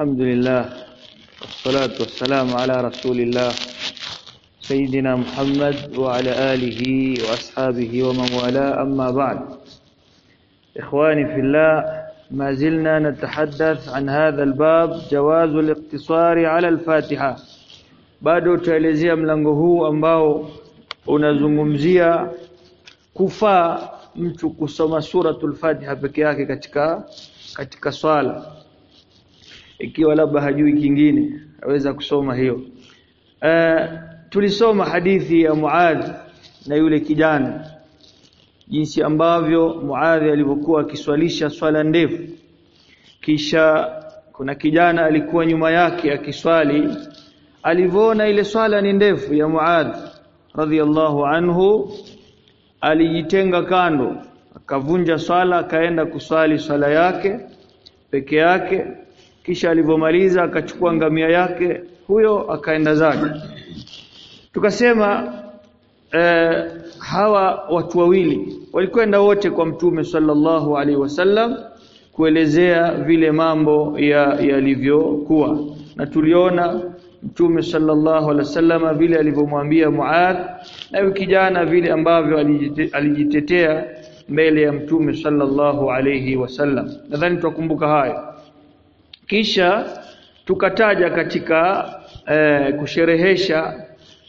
الحمد لله والصلاة والسلام على رسول الله سيدنا محمد وعلى آله وأصحابه ومن والاه أما بعد إخواني في الله ما زلنا نتحدث عن هذا الباب جواز الاقتصار على الفاتحة bado tutaelezea mlango huu ambao unazungumzia kufaa mtu kusoma suratul Fatiha peke yake katika katika swala ikiwa labda hajui kingine aweza kusoma hiyo. Uh, tulisoma hadithi ya Muadh na yule kijana jinsi ambavyo Muadh alivyokuwa akiswalisha swala ndefu. Kisha kuna kijana alikuwa nyuma yake akiswali alivyoona ile swala ni ndefu ya Muadh radhiallahu anhu alijitenga kando akavunja swala akaenda kuswali swala yake peke yake kisha alivyomaliza akachukua ngamia yake huyo akaenda zake. Tukasema eh, hawa watu wawili walikwenda wote kwa mtume sallallahu alaihi wasallam kuelezea vile mambo yalivyokuwa. Ya na tuliona mtume sallallahu alaihi wasallam vile alivyomwambia Muadh na kijana vile ambavyo alijitetea mbele ya mtume sallallahu alaihi wasallam. Nadhani tukumbuka hayo kisha tukataja katika eh, kusherehesha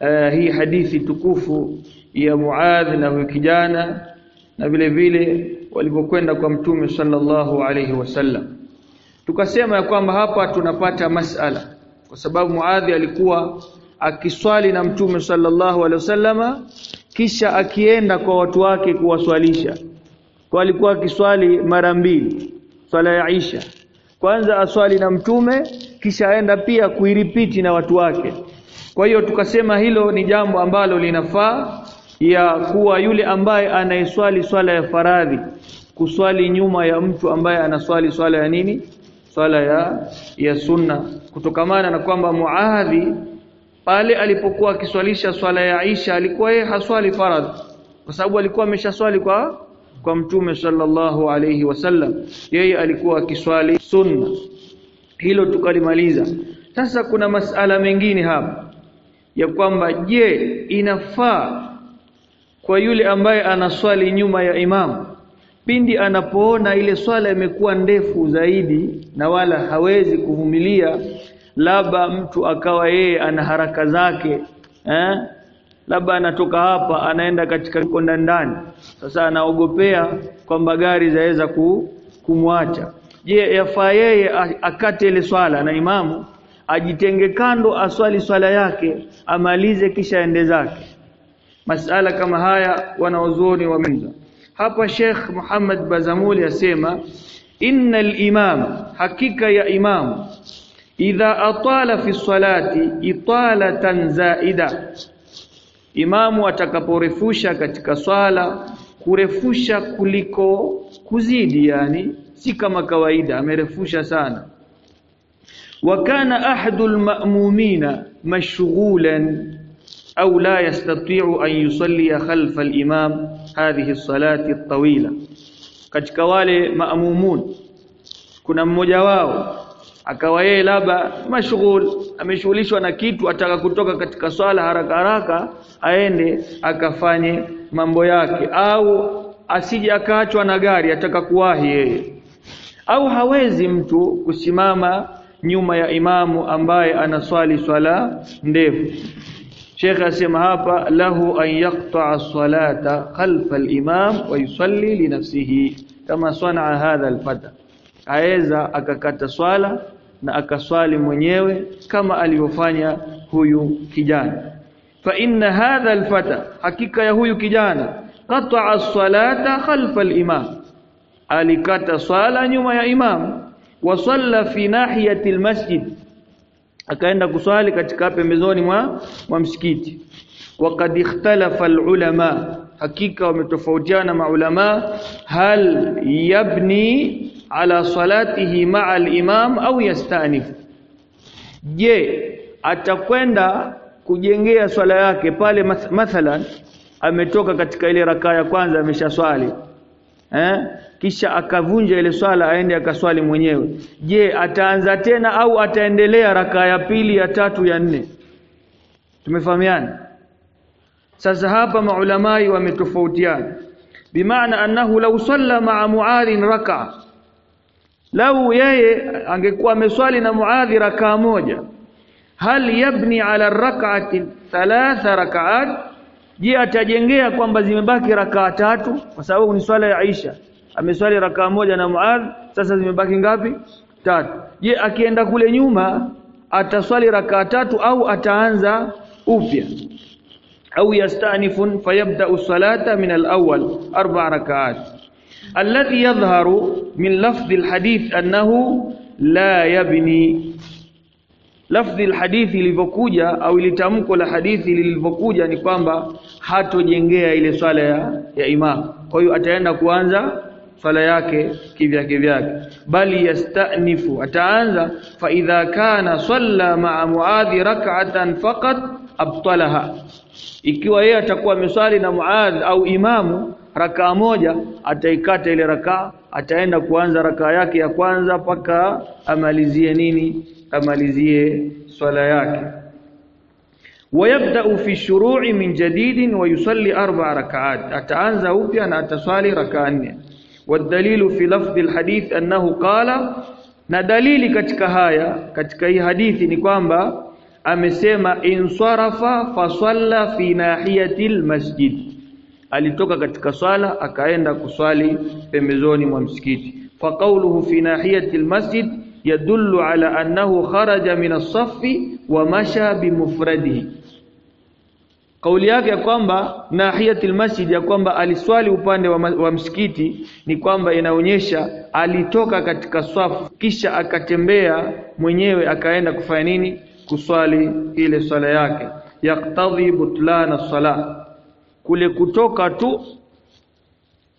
eh, hii hadithi tukufu ya Muadh na huyo kijana na vile vile walipokwenda kwa mtume sallallahu alaihi wasallam. Tukasema ya kwamba hapa tunapata masala kwa sababu Muadhi alikuwa akiswali na mtume sallallahu alaihi wasallama kisha akienda kwa watu wake kuwaswalisha. Kwa alikuwa akiswali mara mbili swala ya Isha kwanza aswali na mtume kisha aenda pia kuiripiti na watu wake. Kwa hiyo tukasema hilo ni jambo ambalo linafaa ya kuwa yule ambaye anayeswali swala ya faradhi kuswali nyuma ya mtu ambaye anaswali swala ya nini? Swala ya ya sunna. Kutokamana na kwamba Muadhi pale alipokuwa akiswalisha swala ya Aisha alikuwa yeye haswali faradhi. Kwa sababu alikuwa ameshaswali kwa kwa mtume sallallahu alayhi wasallam yeye alikuwa akiswali sunna. Hilo tukalimaliza. Sasa kuna masala mengine hapa ya kwamba je inafaa kwa yule ambaye anaswali nyuma ya imamu pindi anapoona ile swala imekuwa ndefu zaidi na wala hawezi kuvumilia labda mtu akawa yeye ana haraka zake eh labda anatoka hapa anaenda katika konda ndani. Sasa anaogopea kwamba gari zaweza ku, kumwacha. Je yafaa yeye akate ile swala na imamu ajitenge kando aswali swala yake amalize kisha ende zake? Masala kama haya wanaozuoni wamenza hapa Sheikh Muhammad Bazamuli asema innal imam hakika ya imam idha atala fi salati italatan zaida imamu atakaporefusha katika swala kurefusha kuliko kuzidi yani si kama kawaida amerefusha sana wa kana ahadul ma'mumina mashghulan أو لا يستطيع أن يصلي خلف الإمام هذه الصلاة الطويلة katika wale maamumun kuna mmoja wao akawa yeye labda mashghul ameshughulishwa na kitu ataka kutoka katika swala haraka haraka aende akafanye mambo yake. Au asije akaachwa na gari ataka kuwahi yeye. Au hawezi mtu kusimama nyuma ya imamu ambaye anaswali swala ndefu. Sheikh asema hapa lahu an yaqta'a salata khalfa al-imam wa yusalli li nafsihi. Kama sanaa hadha al-fata aweza akakata swala na akaswali mwenyewe kama alivyofanya huyu kijana. Fa inna hadha al-fata hakika ya huyu kijana qata'a salata khalfa al-imam. Alikata swala nyuma ya imam wa salla fi nahiyati al-masjid. Akaenda kuswali katika pembezoni mwa, mwa msikiti. Waqad ikhtalafa alulama hakika wametofautiana maulama hal yabni ala salatihi ma'a al-imam au yastanif je atakwenda kujengea swala yake pale mathalan ametoka katika ile rakaa ya kwanza ameshaswali eh? Kisha akavunja ile swala aende akaswali mwenyewe. Je ataanza tena au ataendelea rakaa ya pili ya tatu ya nne? Tumefahamiana? Sasa hapa maulamai wametofautiana. Bimaana annahu law salla ma'a muadhin raka lau yeye angekuwa ameswali na muadhi rakaa moja hal yabni ala rak'ati thalatha rak'at je atajengea kwamba zimebaki rakaa tatu? Kwa sababu ni swala ya Aisha ameswali rakaa moja na Muadh sasa zimebaki ngapi? Tatu. Je akienda kule nyuma ataswali rakaa tatu au ataanza upya? Au yastanifun fayabda salata min al-awwal arba rakaat alladhi yadhharu min lafdhi alhadith annahu la yabni lafdhi alhadithi ilivyokuja au ilitamko la hadithi lilivyokuja ni kwamba hatojengea ile swala ya, ya imam. Kwa hiyo ataenda kuanza swala yake kivyake vyake bali yastanifu ataanza fa idha kana salla ma'a muadhi rak'atan faqat abtalaha. Ikiwa yeye atakuwa ameswali na muadh au imamu rakaa moja ataikata ile rakaa ataenda kuanza rakaa yake ya kwanza paka amalizie nini amalizie swala yake ويبدا في الشروع من جديد ويصلي اربع ركعات ataanza upya na ataswali rakaa nne والدليل في لفظ الحديث انه قال na dalili katika haya katika hii hadithi ni kwamba amesema insarafa fasalla fi nahiyatil masjid alitoka katika swala akaenda kuswali pembezoni mwa msikiti. Fa qawluhu fi nahiyatil masjid yadullu ala annahu kharaja min as-saffi wa masha bimufradihi. Kauli yake ya kwamba nahiyatil masjid ya kwamba aliswali upande wa, wa msikiti ni kwamba inaonyesha alitoka katika swafu kisha akatembea mwenyewe akaenda kufanya nini? Kuswali ile swala yake. Yaktadhi butlana sala kule kutoka tu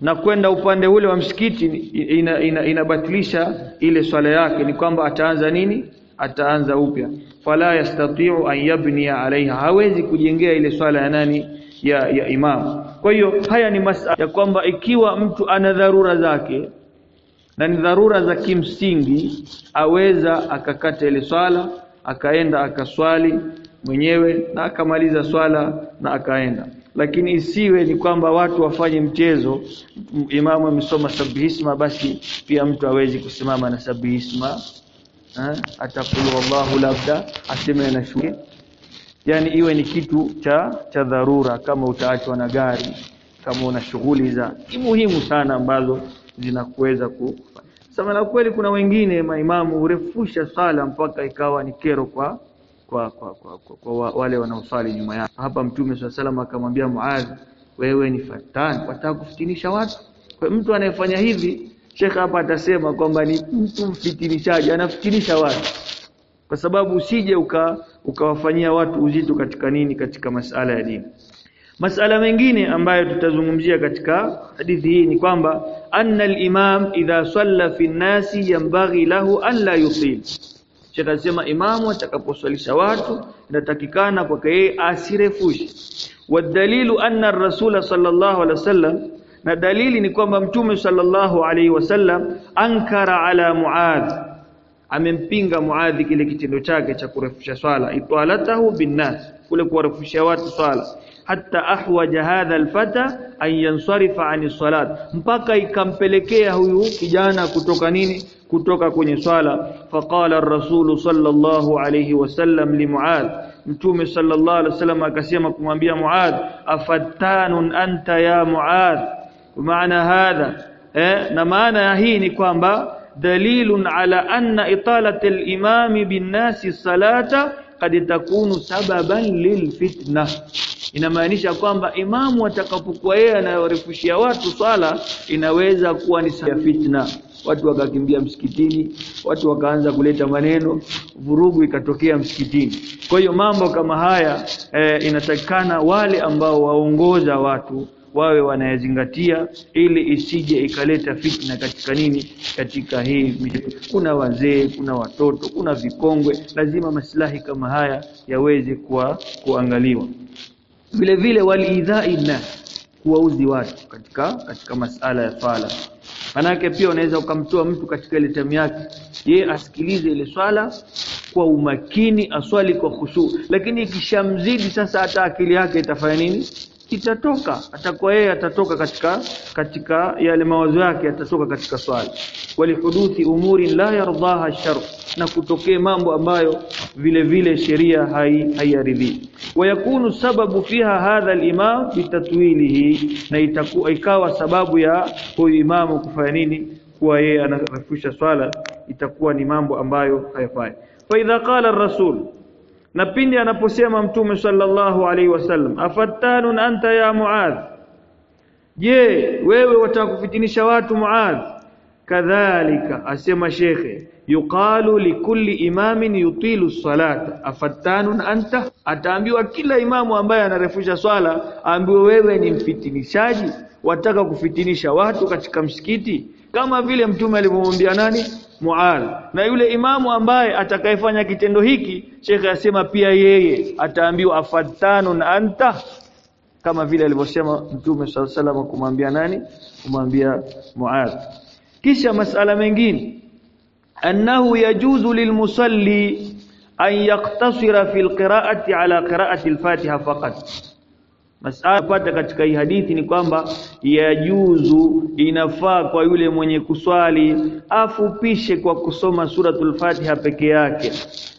na kwenda upande ule wa msikiti inabatilisha ina, ina ile swala yake ni kwamba ataanza nini? Ataanza upya. Fala yastati'u an yabniya alaiha hawezi kujengea ile swala ya nani? Ya, ya imam. Kwa hiyo haya ni masala ya kwamba ikiwa mtu ana dharura zake na ni dharura za kimsingi aweza akakata ile swala akaenda akaswali mwenyewe na akamaliza swala na akaenda lakini isiwe ni kwamba watu wafanye mchezo. Imamu amesoma sabihisma basi pia mtu hawezi kusimama na sabihisma atakulu wallahu labda aseme na shule yani iwe ni kitu cha cha dharura kama utaachwa na gari kama una shughuli za muhimu sana ambazo zinakuweza kufanya sasa na kweli kuna wengine maimamu urefusha sala mpaka ikawa ni kero kwa kwa kwa, kwa, kwa, kwa wale wanaosali nyuma yake hapa mtume swalla salam akamwambia Muadh wewe ni fatani wataka kufitinisha watu? Kwa mtu anayefanya hivi Sheikh hapa atasema kwamba ni mtu mfitinishaji anafitinisha watu. Kwa sababu usije uka ukawafanyia watu uzito katika nini katika masala ya dini. Masala mengine ambayo tutazungumzia katika hadithi hii ni kwamba anna al-imam idha salla fi an-nasi yanbaghi lahu an la yusil Sheikh imamu atakaposwalisha watu inatakikana kwake yeye asirefushe wadalilu anna ar-rasul sallallahu alaihi wasallam na dalili ni kwamba mtume sallallahu alaihi wasallam ankara ala muadh amempinga muadhi kile kitendo chake cha kurefusha swala itwalatahu binnas kule kuwarefusha watu swala. Hatta ahwaja hadha alfata an yansarifa ani salat mpaka ikampelekea huyu kijana kutoka nini? Kutoka kwenye swala. Faqala ar-rasul sallallahu alayhi wasallam limuadh mtume sallallahu alayhi wasallam akasema kumwambia muadh afattanun anta ya muadh? Maana hadha eh na maana hii ni kwamba dalilun ala anna italat al-imam bin-nasi salata kad takunu sababan lilfitna inamaanisha kwamba imamu atakapokuwa yeye anawarefushia watu swala inaweza kuwa ni ya fitna. Watu wakakimbia msikitini watu wakaanza kuleta maneno vurugu ikatokea msikitini. Kwa hiyo mambo kama haya e, inatakikana wale ambao waongoza watu wawe wanayazingatia ili isije ikaleta fitna katika nini? Katika hii kuna wazee kuna watoto kuna vikongwe. Lazima maslahi kama haya yaweze kuwa kuangaliwa. Vile vile walidhai kuwauzi watu katika katika masala ya fala manake pia unaweza ukamtoa mtu katika ile tamu yake. Ye asikilize ile swala kwa umakini aswali kwa khushu. Lakini ikishamzidi sasa hata akili yake itafanya nini itatoka atakuwa yeye atatoka katika katika yale mawazo yake atatoka katika swala walihuduthi umuri la yardaha shar na kutokee mambo ambayo vile vile sheria haiaridhi. Wayakunu sababu fiha hadha al-imam bitatwilihi na itakuwa ikawa sababu ya huyu imamu kufanya nini? Kuwa yeye anarefusha swala itakuwa ni mambo ambayo hayafai. Fa idha qala ar-rasul na pindi anaposema mtume sallallahu alaihi wasallam afattanun anta ya muadh? Je wewe watakufitinisha watu muadh? Kadhalika asema shekhe yuqalu likulli imamin yutilu salata afattanun anta? Ataambiwa kila imamu ambaye anarefusha swala aambiwe wewe ni mfitinishaji? Wataka kufitinisha watu katika msikiti? Kama vile mtume alivyomwambia nani Muadh na yule imamu ambaye atakayefanya kitendo hiki shekhe asema pia yeye ataambiwa afattanun anta? Kama vile alivyosema mtume sallallahu kumwambia nani? Kumwambia Muadh kisha masala mengine. Annahu yajuzu lilmusalli an yaqtasira fi alqira'ati ala qira'ati alfatiha faqat Masala pata katika hii hadithi ni kwamba yajuzu inafaa kwa yule mwenye kuswali afupishe kwa kusoma suratul Fatiha peke yake.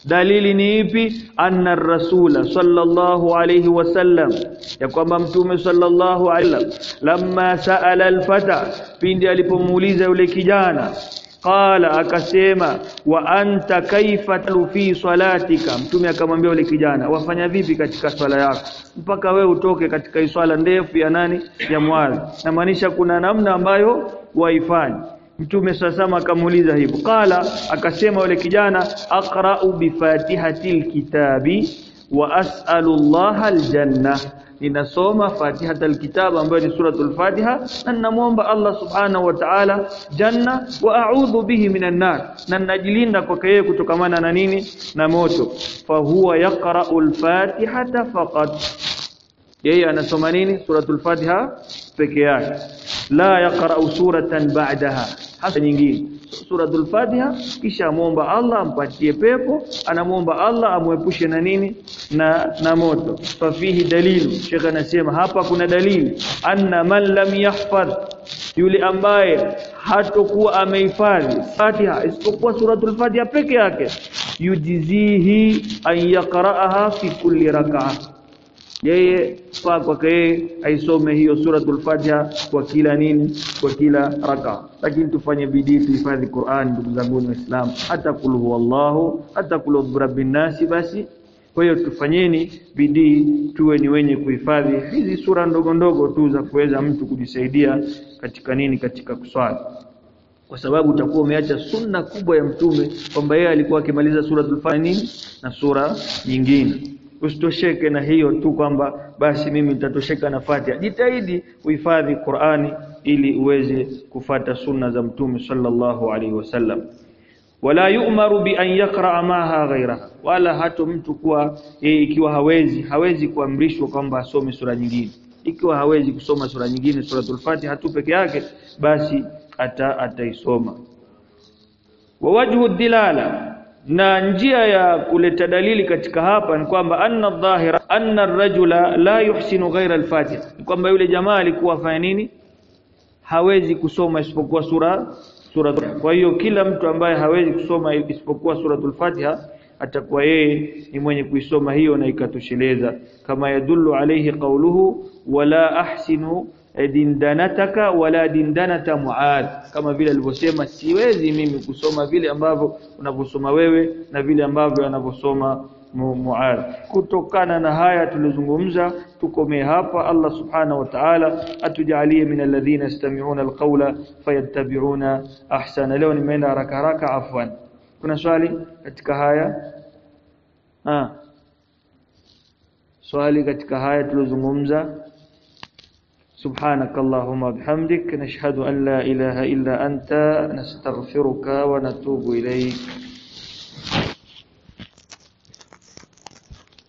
Dalili ni ipi? Anna rasula sallallahu alayhi wasallam, ya kwamba mtume sallallahu alayhi wasallam lamma saala alfata, pindi alipomuuliza yule kijana qala akasema wa anta kaifa fi salatika? Mtume akamwambia yule kijana wafanya vipi katika swala yako? Mpaka we utoke katika swala ndefu ya nani? Ya mwadhi na maanisha kuna namna ambayo waifanye. Mtume sasama akamuuliza hivyo. Qala akasema yule kijana aqra'u bi fatihatil kitabi wa as'alu allaha aljanna ninasoma Fatihat alkitab ambayo ni suratul Fatiha na ninamuomba Allah subhanahu wa ta'ala janna wa a'udhu bihi minan nar. Na ninajilinda kwake yeye kutokamana na nini? Na moto. Fa huwa yaqra'ul al-Fatihata faqat. Yeye anasoma nini? Suratul Fatiha peke yake. La yaqra'u suratan ba'daha. Hasa nyingine. Suratul Fatiha kisha amuomba Allah ampatie pepo anamuomba Allah amuepushe na nini na na moto. Fafihi dalilu Sheikh anasema hapa kuna dalili anna man lam yahfadh yule ambaye hatokuwa amehifadhi Fatiha isipokuwa suratul Fatiha peke yake yujizihi an yaqra'aha fi kulli rak'ah. Yeye faa kwake aisome hiyo suratul Fatiha kwa kila nini? Kwa kila raka lakini tufanye bidii tuhifadhi Qur'an ndugu zangu waislamu hata kul huwallahu hata kul rabbin nasi basi kwa hiyo tufanyeni bidii tuwe ni wenye kuhifadhi hizi sura ndogo ndogo tu za kuweza mtu kujisaidia katika nini katika kuswali. Kwa sababu utakuwa umeacha sunna kubwa ya mtume kwamba yeye alikuwa akimaliza suratul Fatiha na sura nyingine. Usitosheke na hiyo tu kwamba basi mimi nitatosheka na Fatiha. Jitahidi uhifadhi Qur'ani ili uweze kufata sunna za mtume sallallahu alaihi wasallam wala yu'maru bi an yaqra'a maha ghairaha wala hato mtu kuwa e, ikiwa hawezi hawezi kuamrishwa kwamba asome sura nyingine. Ikiwa hawezi kusoma sura nyingine suratul Fatiha tu peke yake basi ata ataisoma. Wa wajhu dilala. Na njia ya kuleta dalili katika hapa ni kwamba anna dhahira anna ar-rajula la yuhsinu ghaira al-Fatiha. Ni kwamba yule jamaa alikuwa afanya nini? Hawezi kusoma isipokuwa sura sura kwa hiyo kila mtu ambaye hawezi kusoma isipokuwa suratul Fatiha atakuwa yeye ni mwenye kuisoma hiyo na ikatosheleza. Kama yadullu alayhi qawluhu wala ahsinu dindanataka wala dindanata muad. Kama vile alivyosema siwezi mimi kusoma vile ambavyo unavyosoma wewe na vile ambavyo anavyosoma muad kutokana na haya tulizungumza tukomee hapa Allah subhanahu wa ta'ala atujalie min alladhina yastami'una alqawla fayattabi'una ahsana leo nimeenda haraka haraka afwan kuna swali katika haya ah swali katika haya tulizungumza سبحانك اللهم وبحمدك نشهد أن لا إله إلا أنت نستغفرك ونتوب إليك